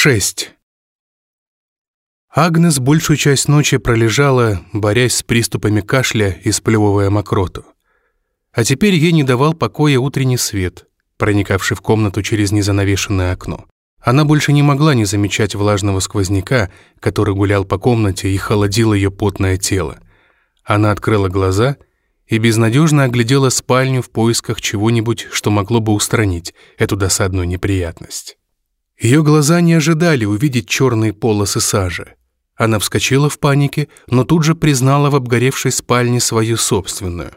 6. Агнес большую часть ночи пролежала, борясь с приступами кашля и сплевывая мокроту. А теперь ей не давал покоя утренний свет, проникавший в комнату через незанавешенное окно. Она больше не могла не замечать влажного сквозняка, который гулял по комнате и холодил ее потное тело. Она открыла глаза и безнадежно оглядела спальню в поисках чего-нибудь, что могло бы устранить эту досадную неприятность. Ее глаза не ожидали увидеть черные полосы сажи. Она вскочила в панике, но тут же признала в обгоревшей спальне свою собственную.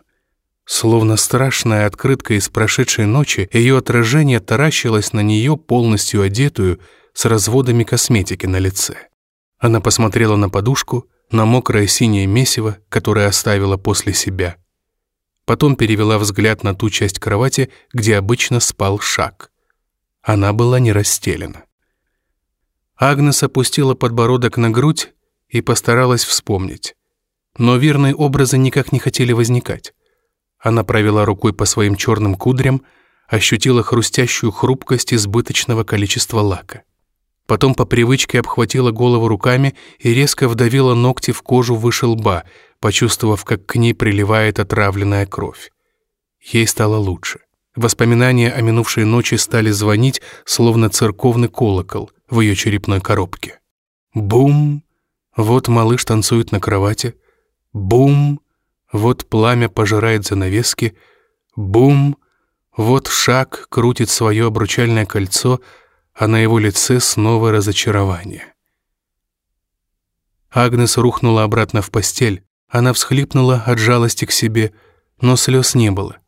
Словно страшная открытка из прошедшей ночи, ее отражение таращилось на нее, полностью одетую, с разводами косметики на лице. Она посмотрела на подушку, на мокрое синее месиво, которое оставила после себя. Потом перевела взгляд на ту часть кровати, где обычно спал шаг. Она была не расстелена. Агнес опустила подбородок на грудь и постаралась вспомнить. Но верные образы никак не хотели возникать. Она провела рукой по своим черным кудрям, ощутила хрустящую хрупкость избыточного количества лака. Потом по привычке обхватила голову руками и резко вдавила ногти в кожу выше лба, почувствовав, как к ней приливает отравленная кровь. Ей стало лучше. Воспоминания о минувшей ночи стали звонить, словно церковный колокол в ее черепной коробке. Бум! Вот малыш танцует на кровати. Бум! Вот пламя пожирает занавески. Бум! Вот шаг крутит свое обручальное кольцо, а на его лице снова разочарование. Агнес рухнула обратно в постель. Она всхлипнула от жалости к себе, но слез не было.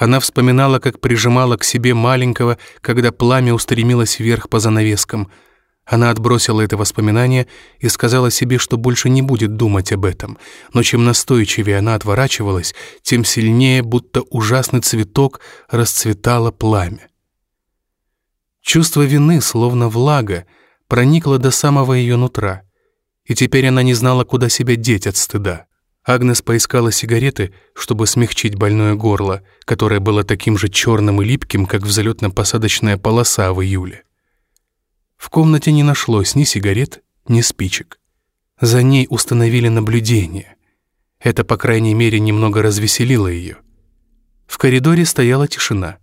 Она вспоминала, как прижимала к себе маленького, когда пламя устремилось вверх по занавескам. Она отбросила это воспоминание и сказала себе, что больше не будет думать об этом. Но чем настойчивее она отворачивалась, тем сильнее, будто ужасный цветок, расцветало пламя. Чувство вины, словно влага, проникло до самого ее нутра, и теперь она не знала, куда себя деть от стыда. Агнес поискала сигареты, чтобы смягчить больное горло, которое было таким же черным и липким, как взлетно-посадочная полоса в июле. В комнате не нашлось ни сигарет, ни спичек. За ней установили наблюдение. Это, по крайней мере, немного развеселило ее. В коридоре стояла тишина.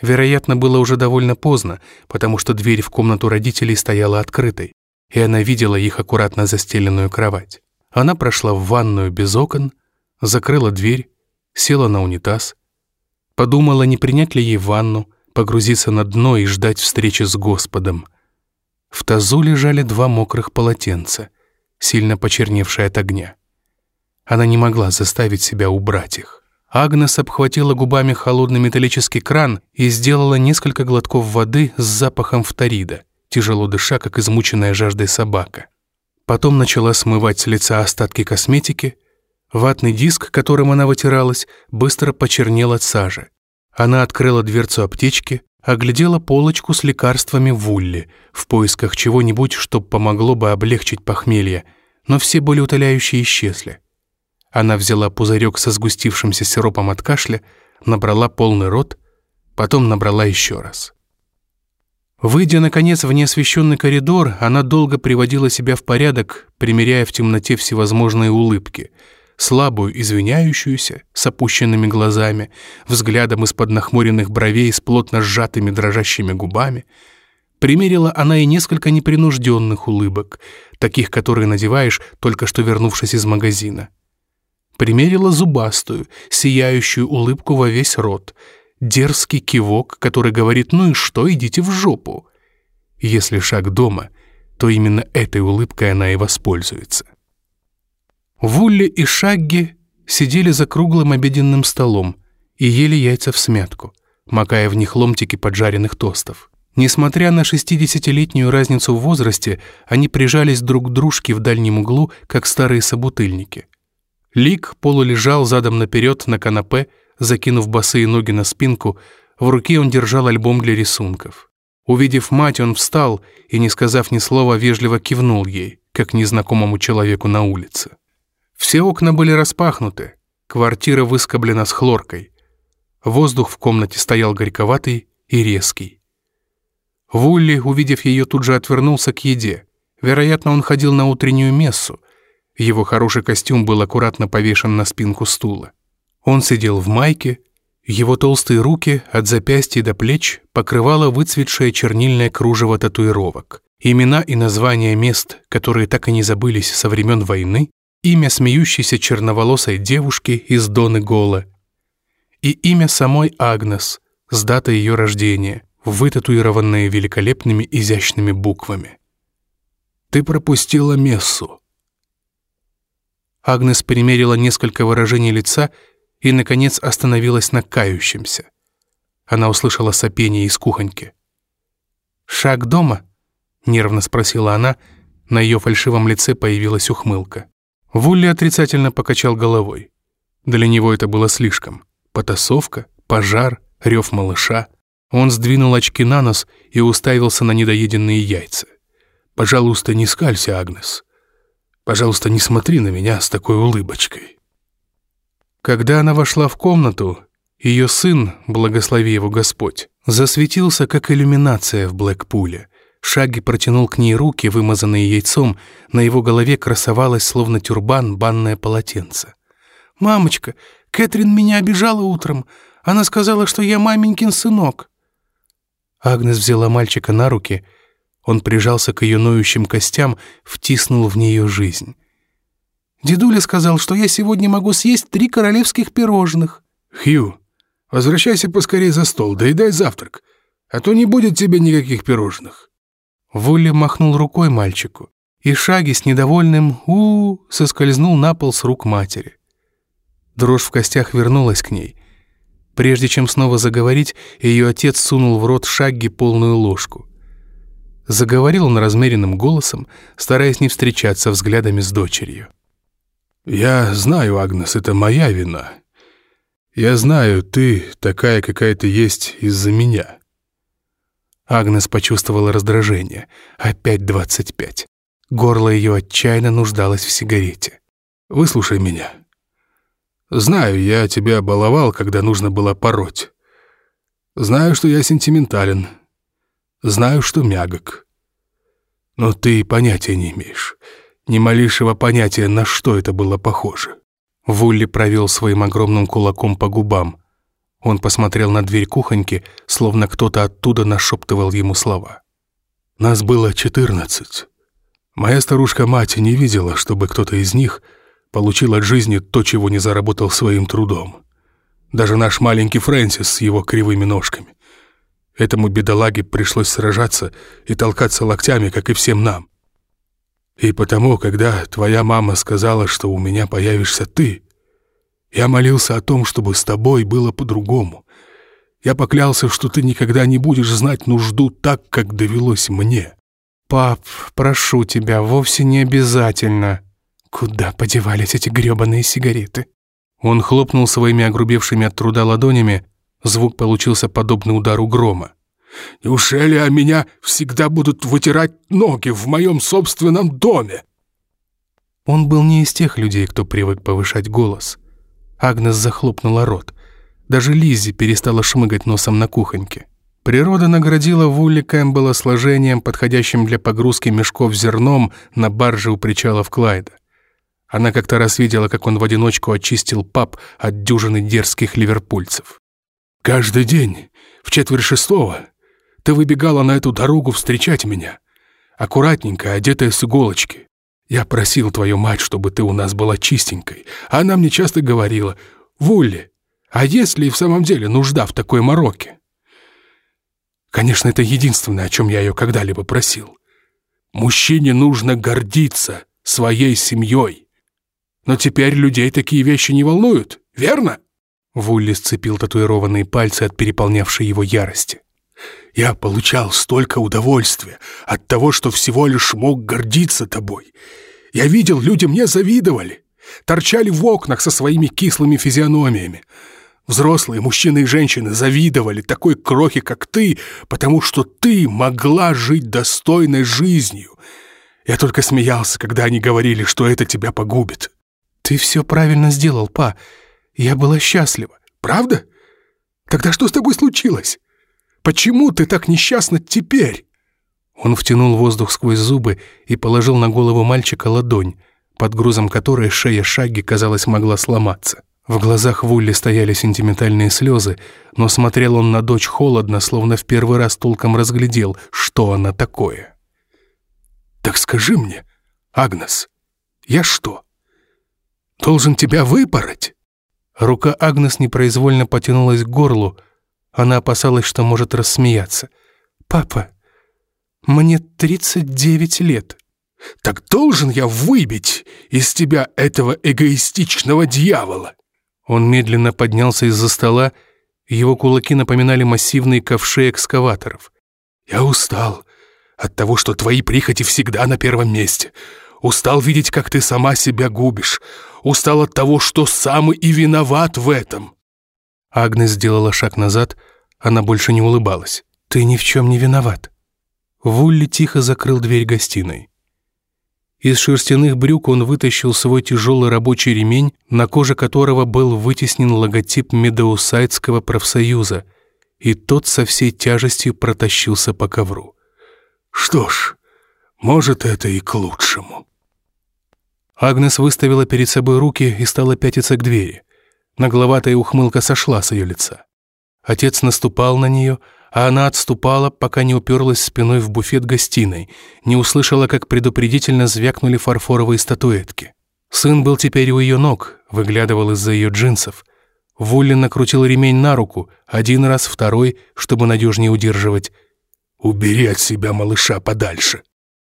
Вероятно, было уже довольно поздно, потому что дверь в комнату родителей стояла открытой, и она видела их аккуратно застеленную кровать. Она прошла в ванную без окон, закрыла дверь, села на унитаз, подумала, не принять ли ей ванну, погрузиться на дно и ждать встречи с Господом. В тазу лежали два мокрых полотенца, сильно почерневшие от огня. Она не могла заставить себя убрать их. Агнес обхватила губами холодный металлический кран и сделала несколько глотков воды с запахом фторида, тяжело дыша, как измученная жаждой собака. Потом начала смывать с лица остатки косметики. Ватный диск, которым она вытиралась, быстро почернел от сажи. Она открыла дверцу аптечки, оглядела полочку с лекарствами в улле, в поисках чего-нибудь, что помогло бы облегчить похмелье, но все болеутоляющие исчезли. Она взяла пузырек со сгустившимся сиропом от кашля, набрала полный рот, потом набрала еще раз. Выйдя, наконец, в неосвещенный коридор, она долго приводила себя в порядок, примеряя в темноте всевозможные улыбки. Слабую, извиняющуюся, с опущенными глазами, взглядом из-под нахмуренных бровей с плотно сжатыми дрожащими губами. Примерила она и несколько непринужденных улыбок, таких, которые надеваешь, только что вернувшись из магазина. Примерила зубастую, сияющую улыбку во весь рот — дерзкий кивок, который говорит «ну и что, идите в жопу». Если шаг дома, то именно этой улыбкой она и воспользуется. Вулли и Шагги сидели за круглым обеденным столом и ели яйца в смятку, макая в них ломтики поджаренных тостов. Несмотря на 60-летнюю разницу в возрасте, они прижались друг к дружке в дальнем углу, как старые собутыльники. Лик полулежал задом наперед на канапе, Закинув босые ноги на спинку, в руке он держал альбом для рисунков. Увидев мать, он встал и, не сказав ни слова, вежливо кивнул ей, как незнакомому человеку на улице. Все окна были распахнуты, квартира выскоблена с хлоркой. Воздух в комнате стоял горьковатый и резкий. Вулли, увидев ее, тут же отвернулся к еде. Вероятно, он ходил на утреннюю мессу. Его хороший костюм был аккуратно повешен на спинку стула. Он сидел в майке, его толстые руки от запястья до плеч покрывало выцветшее чернильное кружево татуировок. Имена и названия мест, которые так и не забылись со времен войны, имя смеющейся черноволосой девушки из Доны Гола и имя самой Агнес с датой ее рождения, вытатуированные великолепными изящными буквами. «Ты пропустила мессу». Агнес примерила несколько выражений лица и, наконец, остановилась на кающемся. Она услышала сопение из кухоньки. «Шаг дома?» — нервно спросила она. На ее фальшивом лице появилась ухмылка. Вулли отрицательно покачал головой. Для него это было слишком. Потасовка, пожар, рев малыша. Он сдвинул очки на нос и уставился на недоеденные яйца. «Пожалуйста, не скалься, Агнес. Пожалуйста, не смотри на меня с такой улыбочкой». Когда она вошла в комнату, ее сын, благослови его Господь, засветился, как иллюминация в Блэкпуле. Шаги протянул к ней руки, вымазанные яйцом, на его голове красовалось, словно тюрбан, банное полотенце. «Мамочка, Кэтрин меня обижала утром. Она сказала, что я маменькин сынок». Агнес взяла мальчика на руки. Он прижался к ее ноющим костям, втиснул в нее жизнь. Дедуля сказал, что я сегодня могу съесть три королевских пирожных». «Хью, возвращайся поскорее за стол, да и дай завтрак, а то не будет тебе никаких пирожных». Вулли махнул рукой мальчику, и Шаги с недовольным у, -у, -у соскользнул на пол с рук матери. Дрожь в костях вернулась к ней. Прежде чем снова заговорить, ее отец сунул в рот Шагги полную ложку. Заговорил он размеренным голосом, стараясь не встречаться взглядами с дочерью. «Я знаю, Агнес, это моя вина. Я знаю, ты такая, какая ты есть из-за меня». Агнес почувствовала раздражение. Опять двадцать пять. Горло ее отчаянно нуждалось в сигарете. «Выслушай меня. Знаю, я тебя баловал, когда нужно было пороть. Знаю, что я сентиментален. Знаю, что мягок. Но ты понятия не имеешь ни малейшего понятия, на что это было похоже. Вулли провел своим огромным кулаком по губам. Он посмотрел на дверь кухоньки, словно кто-то оттуда нашептывал ему слова. «Нас было четырнадцать. Моя старушка-мать не видела, чтобы кто-то из них получил от жизни то, чего не заработал своим трудом. Даже наш маленький Фрэнсис с его кривыми ножками. Этому бедолаге пришлось сражаться и толкаться локтями, как и всем нам. И потому, когда твоя мама сказала, что у меня появишься ты, я молился о том, чтобы с тобой было по-другому. Я поклялся, что ты никогда не будешь знать нужду так, как довелось мне. Пап, прошу тебя, вовсе не обязательно. Куда подевались эти грёбаные сигареты? Он хлопнул своими огрубевшими от труда ладонями, звук получился подобный удару грома. Неужели о меня всегда будут вытирать ноги в моем собственном доме?» Он был не из тех людей, кто привык повышать голос. Агнес захлопнула рот. Даже Лиззи перестала шмыгать носом на кухоньке. Природа наградила Вулли Кэмпбелла сложением, подходящим для погрузки мешков зерном на барже у причала в Клайда. Она как-то раз видела, как он в одиночку очистил паб от дюжины дерзких ливерпульцев. «Каждый день в четверть шестого ты выбегала на эту дорогу встречать меня, аккуратненькая, одетая с иголочки. Я просил твою мать, чтобы ты у нас была чистенькой, она мне часто говорила, «Вулли, а есть ли в самом деле нужда в такой мороке?» Конечно, это единственное, о чем я ее когда-либо просил. Мужчине нужно гордиться своей семьей. Но теперь людей такие вещи не волнуют, верно?» Вулли сцепил татуированные пальцы от переполнявшей его ярости. Я получал столько удовольствия от того, что всего лишь мог гордиться тобой. Я видел, люди мне завидовали, торчали в окнах со своими кислыми физиономиями. Взрослые мужчины и женщины завидовали такой крохе, как ты, потому что ты могла жить достойной жизнью. Я только смеялся, когда они говорили, что это тебя погубит. Ты все правильно сделал, па. Я была счастлива. Правда? Тогда что с тобой случилось? Почему ты так несчастна теперь?» Он втянул воздух сквозь зубы и положил на голову мальчика ладонь, под грузом которой шея Шаги, казалось, могла сломаться. В глазах Вулли стояли сентиментальные слезы, но смотрел он на дочь холодно, словно в первый раз толком разглядел, что она такое. «Так скажи мне, Агнес, я что, должен тебя выпороть?» Рука Агнес непроизвольно потянулась к горлу, она опасалась, что может рассмеяться. «Папа, мне 39 лет». «Так должен я выбить из тебя этого эгоистичного дьявола?» Он медленно поднялся из-за стола, его кулаки напоминали массивные ковши экскаваторов. «Я устал от того, что твои прихоти всегда на первом месте. Устал видеть, как ты сама себя губишь. Устал от того, что сам и виноват в этом». Агнес сделала шаг назад, она больше не улыбалась. «Ты ни в чем не виноват». Вулли тихо закрыл дверь гостиной. Из шерстяных брюк он вытащил свой тяжелый рабочий ремень, на коже которого был вытеснен логотип Медоусайдского профсоюза, и тот со всей тяжестью протащился по ковру. «Что ж, может, это и к лучшему». Агнес выставила перед собой руки и стала пятиться к двери. Нагловатая ухмылка сошла с ее лица. Отец наступал на нее, а она отступала, пока не уперлась спиной в буфет гостиной, не услышала, как предупредительно звякнули фарфоровые статуэтки. Сын был теперь у ее ног, выглядывал из-за ее джинсов. Вуллин накрутил ремень на руку, один раз, второй, чтобы надежнее удерживать. «Убери от себя малыша подальше!»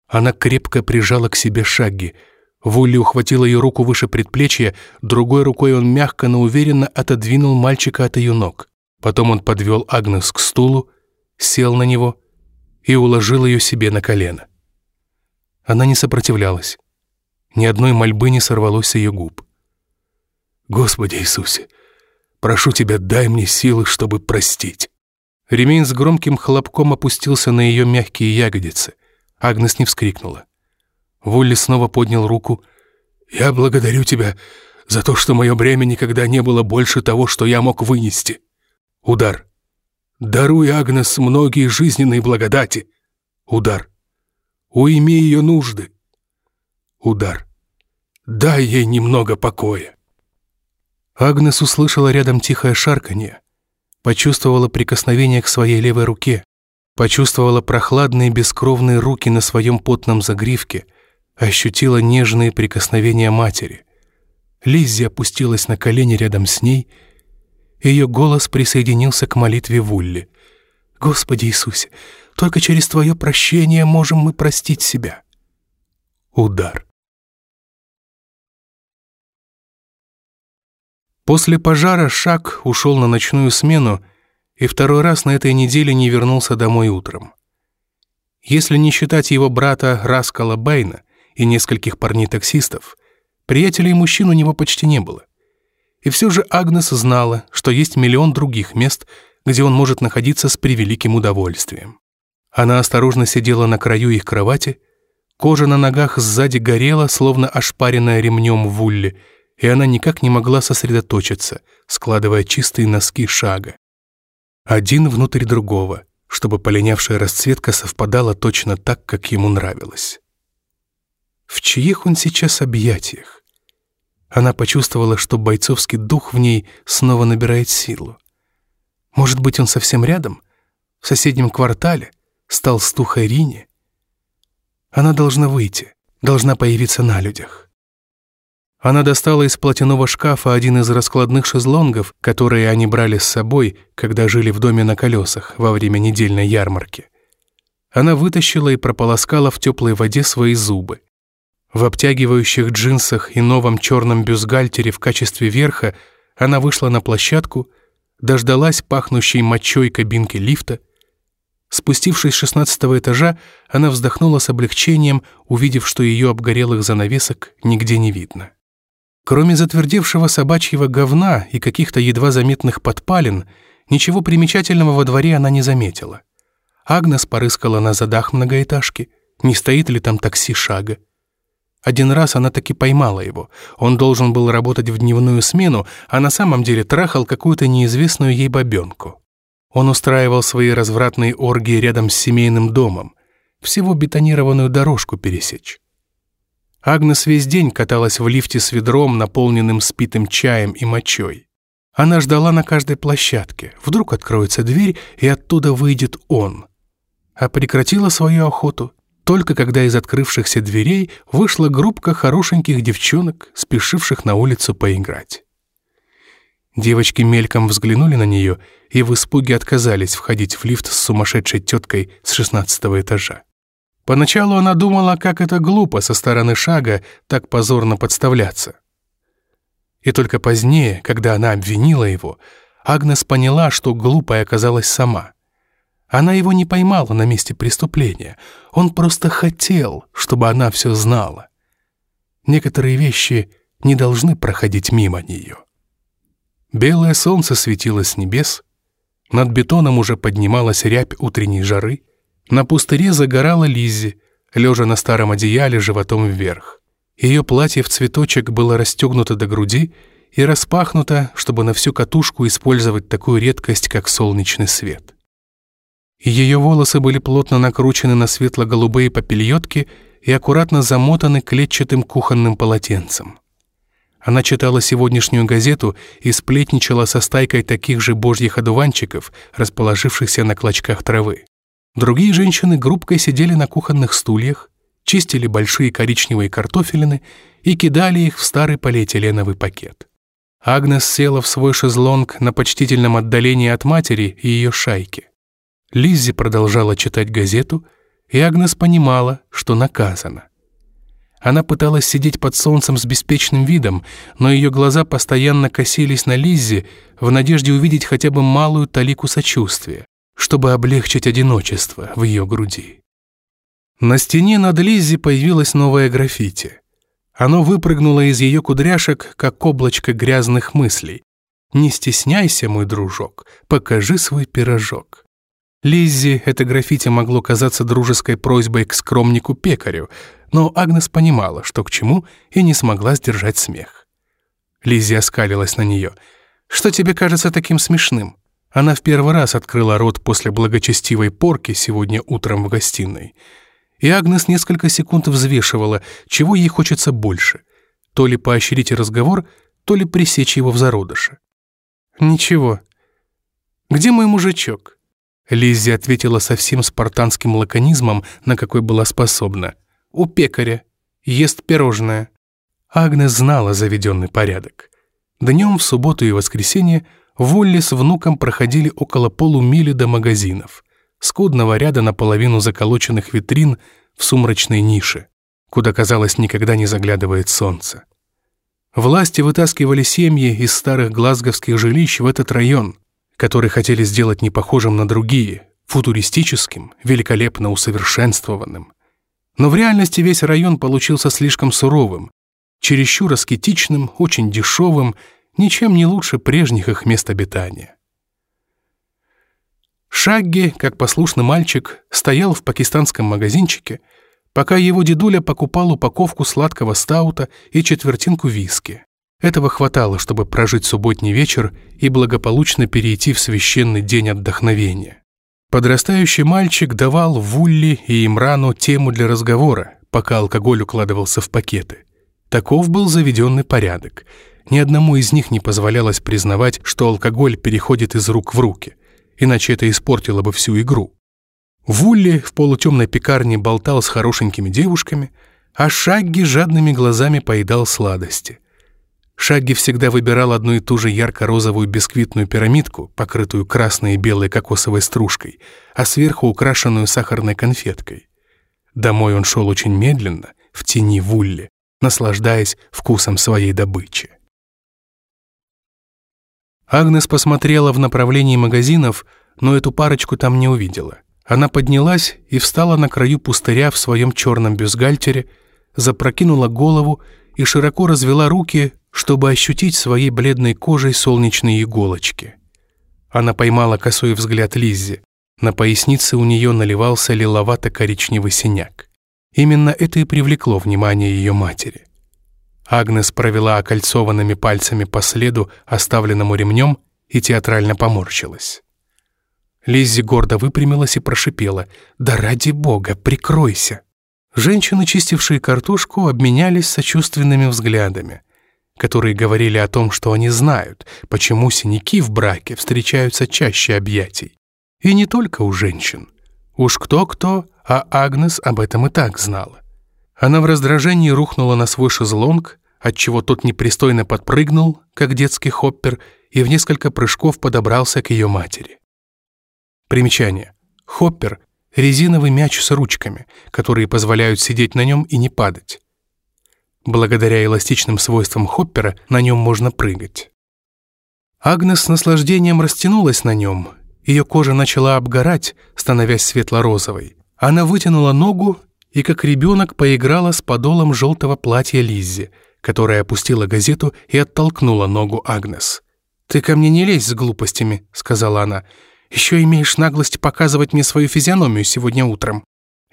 Она крепко прижала к себе шаги. Вулли ухватил ее руку выше предплечья, другой рукой он мягко, но уверенно отодвинул мальчика от ее ног. Потом он подвел Агнес к стулу, сел на него и уложил ее себе на колено. Она не сопротивлялась. Ни одной мольбы не сорвалось с ее губ. «Господи Иисусе, прошу Тебя, дай мне силы, чтобы простить». Ремень с громким хлопком опустился на ее мягкие ягодицы. Агнес не вскрикнула. Вулли снова поднял руку. «Я благодарю тебя за то, что мое бремя никогда не было больше того, что я мог вынести». Удар. Даруй, Агнес, многие жизненные благодати. Удар. Уйми ее нужды. Удар. Дай ей немного покоя. Агнес услышала рядом тихое шарканье, почувствовала прикосновение к своей левой руке, почувствовала прохладные бескровные руки на своем потном загривке, ощутила нежные прикосновения матери. Лиззи опустилась на колени рядом с ней — ее голос присоединился к молитве Вулли. «Господи Иисусе, только через Твое прощение можем мы простить себя». Удар. После пожара Шак ушел на ночную смену и второй раз на этой неделе не вернулся домой утром. Если не считать его брата Раскала Байна и нескольких парней-таксистов, приятелей мужчин у него почти не было. И все же Агнес знала, что есть миллион других мест, где он может находиться с превеликим удовольствием. Она осторожно сидела на краю их кровати, кожа на ногах сзади горела, словно ошпаренная ремнем в и она никак не могла сосредоточиться, складывая чистые носки шага. Один внутрь другого, чтобы полинявшая расцветка совпадала точно так, как ему нравилось. В чьих он сейчас объятиях? Она почувствовала, что бойцовский дух в ней снова набирает силу. Может быть, он совсем рядом, в соседнем квартале, стал стухой Рине? Она должна выйти, должна появиться на людях. Она достала из платяного шкафа один из раскладных шезлонгов, которые они брали с собой, когда жили в доме на колесах во время недельной ярмарки. Она вытащила и прополоскала в теплой воде свои зубы. В обтягивающих джинсах и новом черном бюстгальтере в качестве верха она вышла на площадку, дождалась пахнущей мочой кабинки лифта. Спустившись с шестнадцатого этажа, она вздохнула с облегчением, увидев, что ее обгорелых занавесок нигде не видно. Кроме затвердевшего собачьего говна и каких-то едва заметных подпалин, ничего примечательного во дворе она не заметила. Агнес порыскала на задах многоэтажки, не стоит ли там такси шага. Один раз она таки поймала его. Он должен был работать в дневную смену, а на самом деле трахал какую-то неизвестную ей бабенку. Он устраивал свои развратные оргии рядом с семейным домом, всего бетонированную дорожку пересечь. Агнес весь день каталась в лифте с ведром, наполненным спитым чаем и мочой. Она ждала на каждой площадке. Вдруг откроется дверь, и оттуда выйдет он. А прекратила свою охоту только когда из открывшихся дверей вышла группка хорошеньких девчонок, спешивших на улицу поиграть. Девочки мельком взглянули на нее и в испуге отказались входить в лифт с сумасшедшей теткой с шестнадцатого этажа. Поначалу она думала, как это глупо со стороны шага так позорно подставляться. И только позднее, когда она обвинила его, Агнес поняла, что глупой оказалась сама. Она его не поймала на месте преступления. Он просто хотел, чтобы она все знала. Некоторые вещи не должны проходить мимо нее. Белое солнце светило с небес, над бетоном уже поднималась рябь утренней жары, на пустыре загорала Лиззи, лежа на старом одеяле животом вверх. Ее платье в цветочек было расстегнуто до груди и распахнуто, чтобы на всю катушку использовать такую редкость, как солнечный свет. Ее волосы были плотно накручены на светло-голубые попельотки и аккуратно замотаны клетчатым кухонным полотенцем. Она читала сегодняшнюю газету и сплетничала со стайкой таких же божьих одуванчиков, расположившихся на клочках травы. Другие женщины группкой сидели на кухонных стульях, чистили большие коричневые картофелины и кидали их в старый полиэтиленовый пакет. Агнес села в свой шезлонг на почтительном отдалении от матери и ее шайки. Лиззи продолжала читать газету, и Агнес понимала, что наказана. Она пыталась сидеть под солнцем с беспечным видом, но ее глаза постоянно косились на Лиззи в надежде увидеть хотя бы малую талику сочувствия, чтобы облегчить одиночество в ее груди. На стене над Лиззи появилось новое граффити. Оно выпрыгнуло из ее кудряшек, как облачко грязных мыслей. «Не стесняйся, мой дружок, покажи свой пирожок». Лиззи это граффити могло казаться дружеской просьбой к скромнику-пекарю, но Агнес понимала, что к чему, и не смогла сдержать смех. Лиззи оскалилась на нее. «Что тебе кажется таким смешным?» Она в первый раз открыла рот после благочестивой порки сегодня утром в гостиной. И Агнес несколько секунд взвешивала, чего ей хочется больше. То ли поощрить разговор, то ли пресечь его в зародыше. «Ничего. Где мой мужичок?» Лиззи ответила со всем спартанским лаконизмом, на какой была способна. «У пекаря. Ест пирожное». Агнес знала заведенный порядок. Днем в субботу и воскресенье Волли с внуком проходили около полумили до магазинов, скудного ряда наполовину заколоченных витрин в сумрачной нише, куда, казалось, никогда не заглядывает солнце. Власти вытаскивали семьи из старых глазговских жилищ в этот район, который хотели сделать не похожим на другие, футуристическим, великолепно усовершенствованным. Но в реальности весь район получился слишком суровым, чересчур аскетичным, очень дешевым, ничем не лучше прежних их мест обитания. Шагги, как послушный мальчик, стоял в пакистанском магазинчике, пока его дедуля покупал упаковку сладкого стаута и четвертинку виски. Этого хватало, чтобы прожить субботний вечер и благополучно перейти в священный день отдохновения. Подрастающий мальчик давал Вулли и Имрану тему для разговора, пока алкоголь укладывался в пакеты. Таков был заведенный порядок. Ни одному из них не позволялось признавать, что алкоголь переходит из рук в руки, иначе это испортило бы всю игру. Вулли в полутемной пекарне болтал с хорошенькими девушками, а Шагги жадными глазами поедал сладости – Шагги всегда выбирал одну и ту же ярко-розовую бисквитную пирамидку, покрытую красной и белой кокосовой стружкой, а сверху украшенную сахарной конфеткой. Домой он шел очень медленно, в тени вулли, наслаждаясь вкусом своей добычи. Агнес посмотрела в направлении магазинов, но эту парочку там не увидела. Она поднялась и встала на краю пустыря в своем черном бюстгальтере, запрокинула голову и широко развела руки, чтобы ощутить своей бледной кожей солнечные иголочки. Она поймала косой взгляд Лиззи. На пояснице у нее наливался лиловато-коричневый синяк. Именно это и привлекло внимание ее матери. Агнес провела окольцованными пальцами по следу, оставленному ремнем, и театрально поморщилась. Лиззи гордо выпрямилась и прошипела. «Да ради бога, прикройся!» Женщины, чистившие картошку, обменялись сочувственными взглядами, которые говорили о том, что они знают, почему синяки в браке встречаются чаще объятий. И не только у женщин. Уж кто-кто, а Агнес об этом и так знала. Она в раздражении рухнула на свой шезлонг, отчего тот непристойно подпрыгнул, как детский хоппер, и в несколько прыжков подобрался к ее матери. Примечание. Хоппер — резиновый мяч с ручками, которые позволяют сидеть на нем и не падать. Благодаря эластичным свойствам хоппера на нем можно прыгать. Агнес с наслаждением растянулась на нем. Ее кожа начала обгорать, становясь светло-розовой. Она вытянула ногу и, как ребенок, поиграла с подолом желтого платья Лиззи, которая опустила газету и оттолкнула ногу Агнес. «Ты ко мне не лезь с глупостями», — сказала она. Еще имеешь наглость показывать мне свою физиономию сегодня утром».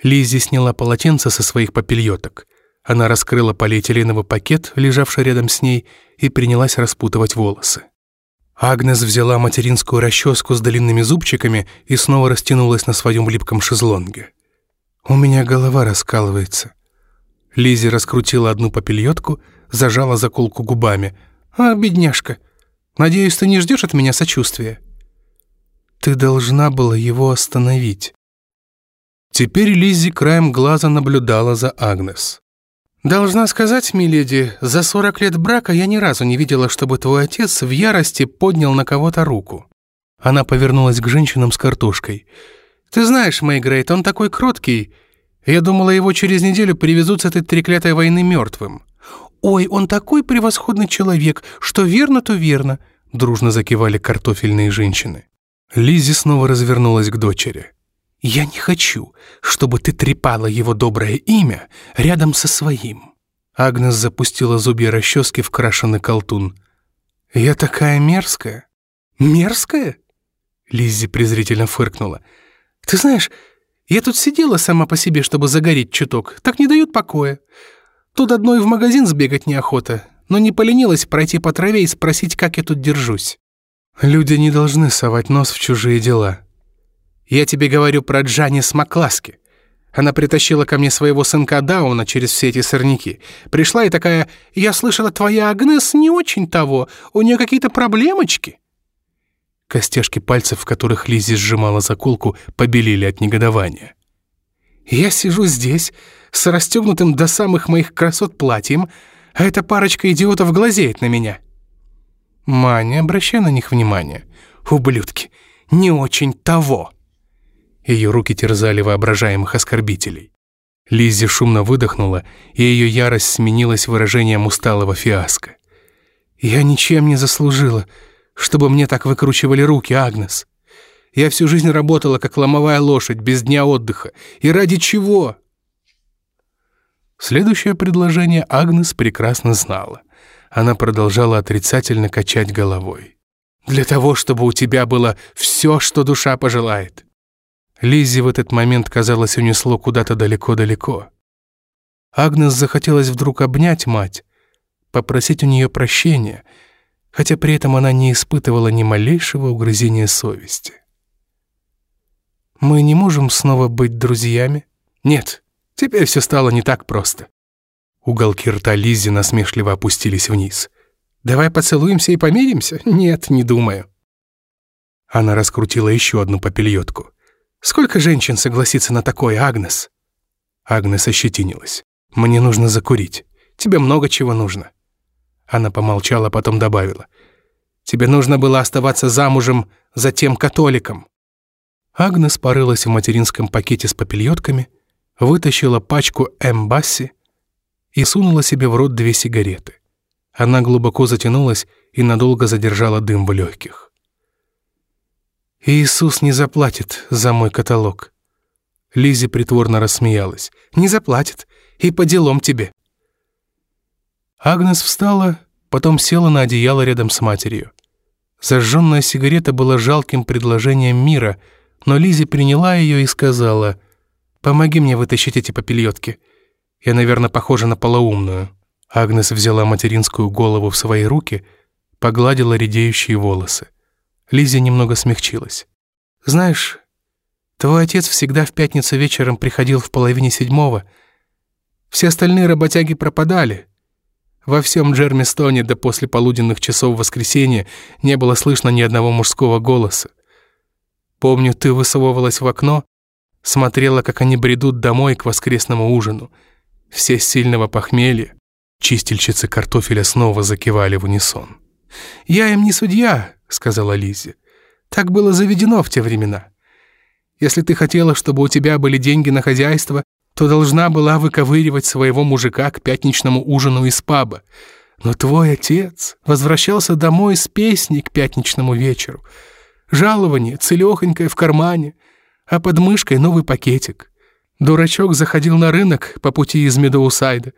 Лиззи сняла полотенце со своих попельоток. Она раскрыла полиэтиленовый пакет, лежавший рядом с ней, и принялась распутывать волосы. Агнес взяла материнскую расческу с длинными зубчиками и снова растянулась на своем липком шезлонге. «У меня голова раскалывается». Лиззи раскрутила одну попельотку, зажала заколку губами. «А, бедняжка, надеюсь, ты не ждешь от меня сочувствия?» Ты должна была его остановить». Теперь Лиззи краем глаза наблюдала за Агнес. «Должна сказать, миледи, за 40 лет брака я ни разу не видела, чтобы твой отец в ярости поднял на кого-то руку». Она повернулась к женщинам с картошкой. «Ты знаешь, Мэйгрейт, он такой кроткий. Я думала, его через неделю привезут с этой треклятой войны мертвым». «Ой, он такой превосходный человек, что верно, то верно», дружно закивали картофельные женщины. Лизи снова развернулась к дочери. «Я не хочу, чтобы ты трепала его доброе имя рядом со своим». Агнес запустила зубья расчески в крашеный колтун. «Я такая мерзкая». «Мерзкая?» Лиззи презрительно фыркнула. «Ты знаешь, я тут сидела сама по себе, чтобы загореть чуток. Так не дают покоя. Тут одной в магазин сбегать неохота, но не поленилась пройти по траве и спросить, как я тут держусь. Люди не должны совать нос в чужие дела. Я тебе говорю про Джанис Макласки. Она притащила ко мне своего сынка Дауна через все эти сорняки. Пришла и такая, я слышала, твоя Агнес не очень того, у нее какие-то проблемочки. Костяшки пальцев, в которых Лизи сжимала заколку, побелели от негодования. Я сижу здесь, с расстегнутым до самых моих красот платьем, а эта парочка идиотов глазеет на меня. «Ма, не обращай на них внимания. Ублюдки, не очень того!» Ее руки терзали воображаемых оскорбителей. Лиззи шумно выдохнула, и ее ярость сменилась выражением усталого фиаско. «Я ничем не заслужила, чтобы мне так выкручивали руки, Агнес. Я всю жизнь работала, как ломовая лошадь, без дня отдыха. И ради чего?» Следующее предложение Агнес прекрасно знала она продолжала отрицательно качать головой. «Для того, чтобы у тебя было все, что душа пожелает». Лиззи в этот момент, казалось, унесло куда-то далеко-далеко. Агнес захотелось вдруг обнять мать, попросить у нее прощения, хотя при этом она не испытывала ни малейшего угрызения совести. «Мы не можем снова быть друзьями?» «Нет, теперь все стало не так просто. Уголки рта Лиззи насмешливо опустились вниз. «Давай поцелуемся и помиримся? Нет, не думаю». Она раскрутила еще одну попельотку. «Сколько женщин согласится на такое, Агнес?» Агнес ощетинилась. «Мне нужно закурить. Тебе много чего нужно». Она помолчала, потом добавила. «Тебе нужно было оставаться замужем за тем католиком». Агнес порылась в материнском пакете с попельотками, вытащила пачку «Эмбасси», и сунула себе в рот две сигареты. Она глубоко затянулась и надолго задержала дым в легких. «Иисус не заплатит за мой каталог». Лизи притворно рассмеялась. «Не заплатит. И по делам тебе». Агнес встала, потом села на одеяло рядом с матерью. Зажженная сигарета была жалким предложением мира, но Лизи приняла ее и сказала, «Помоги мне вытащить эти попельотки. Я, наверное, похожа на полоумную». Агнес взяла материнскую голову в свои руки, погладила редеющие волосы. Лиза немного смягчилась. Знаешь, твой отец всегда в пятницу вечером приходил в половине седьмого. Все остальные работяги пропадали. Во всем Джермистоне до после полуденных часов воскресенья не было слышно ни одного мужского голоса. Помню, ты высовывалась в окно, смотрела, как они бредут домой к воскресному ужину. Все сильного похмелья. Чистильщицы картофеля снова закивали в унисон. «Я им не судья», — сказала Лиззи. «Так было заведено в те времена. Если ты хотела, чтобы у тебя были деньги на хозяйство, то должна была выковыривать своего мужика к пятничному ужину из паба. Но твой отец возвращался домой с песней к пятничному вечеру. Жалование целехонькое в кармане, а под мышкой новый пакетик. Дурачок заходил на рынок по пути из Медоусайда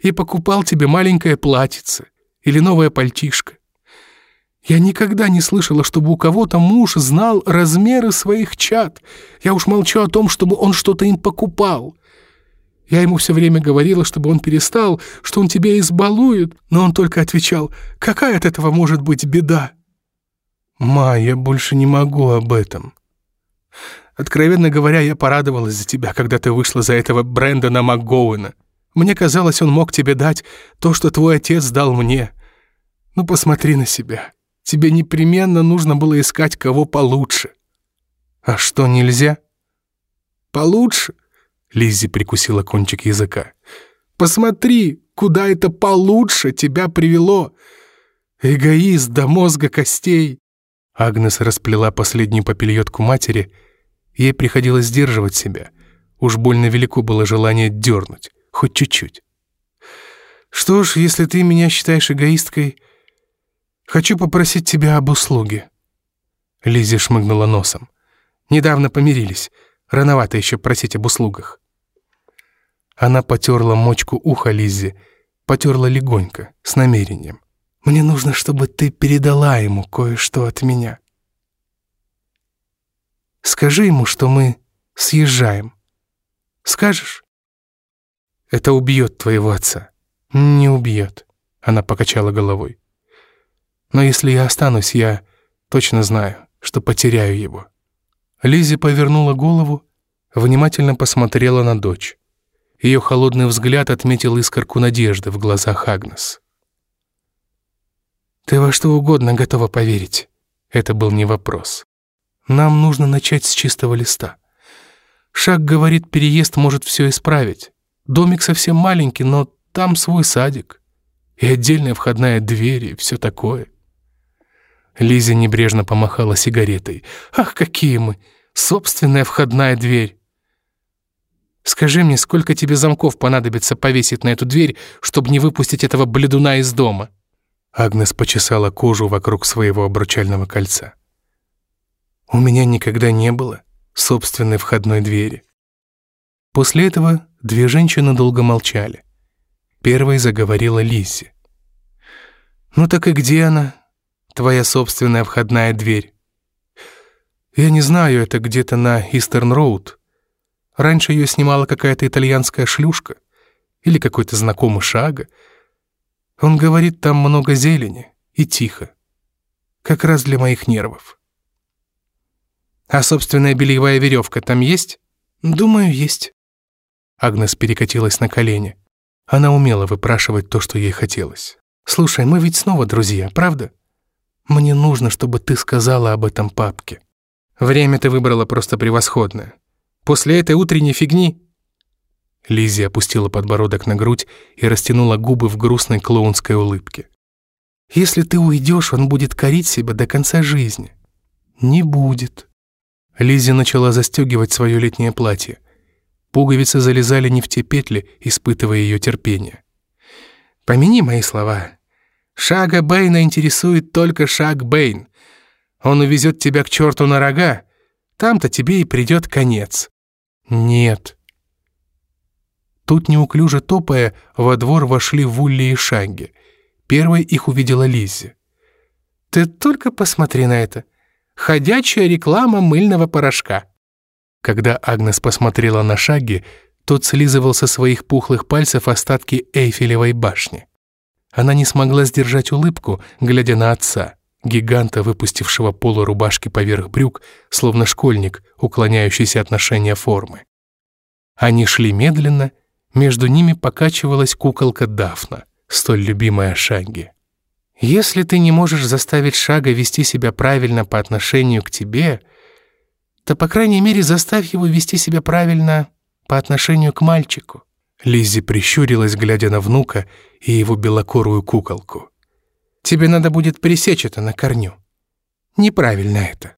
и покупал тебе маленькое платьице или новое пальтишко. Я никогда не слышала, чтобы у кого-то муж знал размеры своих чад. Я уж молчу о том, чтобы он что-то им покупал. Я ему все время говорила, чтобы он перестал, что он тебя избалует, но он только отвечал, какая от этого может быть беда? «Ма, я больше не могу об этом». Откровенно говоря, я порадовалась за тебя, когда ты вышла за этого Брэндона МакГоуэна. Мне казалось, он мог тебе дать то, что твой отец дал мне. Ну, посмотри на себя. Тебе непременно нужно было искать кого получше. А что, нельзя? Получше? Лиззи прикусила кончик языка. Посмотри, куда это получше тебя привело. Эгоист до мозга костей. Агнес расплела последнюю попельотку матери. Ей приходилось сдерживать себя. Уж больно велико было желание дернуть, хоть чуть-чуть. «Что ж, если ты меня считаешь эгоисткой, хочу попросить тебя об услуге». Лиззи шмыгнула носом. «Недавно помирились. Рановато еще просить об услугах». Она потерла мочку уха Лиззи, потерла легонько, с намерением. Мне нужно, чтобы ты передала ему кое-что от меня. Скажи ему, что мы съезжаем. Скажешь? Это убьет твоего отца. Не убьет. Она покачала головой. Но если я останусь, я точно знаю, что потеряю его. Лизи повернула голову, внимательно посмотрела на дочь. Ее холодный взгляд отметил искорку надежды в глазах Агнес. Ты во что угодно готова поверить. Это был не вопрос. Нам нужно начать с чистого листа. Шаг говорит, переезд может все исправить. Домик совсем маленький, но там свой садик. И отдельная входная дверь, и все такое. Лиза небрежно помахала сигаретой. «Ах, какие мы! Собственная входная дверь!» «Скажи мне, сколько тебе замков понадобится повесить на эту дверь, чтобы не выпустить этого бледуна из дома?» Агнес почесала кожу вокруг своего обручального кольца. «У меня никогда не было собственной входной двери». После этого две женщины долго молчали. Первой заговорила Лиззи. «Ну так и где она, твоя собственная входная дверь?» «Я не знаю, это где-то на Истерн-Роуд. Раньше ее снимала какая-то итальянская шлюшка или какой-то знакомый шага. Он говорит, там много зелени и тихо. Как раз для моих нервов. А собственная бельевая веревка там есть? Думаю, есть. Агнес перекатилась на колени. Она умела выпрашивать то, что ей хотелось. «Слушай, мы ведь снова друзья, правда? Мне нужно, чтобы ты сказала об этом папке. Время ты выбрала просто превосходное. После этой утренней фигни Лиззи опустила подбородок на грудь и растянула губы в грустной клоунской улыбке. «Если ты уйдешь, он будет корить себя до конца жизни». «Не будет». Лиззи начала застегивать свое летнее платье. Пуговицы залезали не в те петли, испытывая ее терпение. «Помяни мои слова. Шага Бэйна интересует только шаг Бэйн. Он увезет тебя к черту на рога. Там-то тебе и придет конец». «Нет», Тут неуклюже топая, во двор вошли Вулли и Шанги. Первой их увидела Лиззи. «Ты только посмотри на это! Ходячая реклама мыльного порошка!» Когда Агнес посмотрела на Шаги, тот слизывал со своих пухлых пальцев остатки Эйфелевой башни. Она не смогла сдержать улыбку, глядя на отца. гиганта, выпустившего полурубашки поверх брюк, словно школьник, уклоняющийся от ношения формы. Они шли медленно, между ними покачивалась куколка Дафна, столь любимая Шанги. Если ты не можешь заставить Шага вести себя правильно по отношению к тебе, то, по крайней мере, заставь его вести себя правильно по отношению к мальчику». Лиззи прищурилась, глядя на внука и его белокорую куколку. «Тебе надо будет пресечь это на корню. Неправильно это».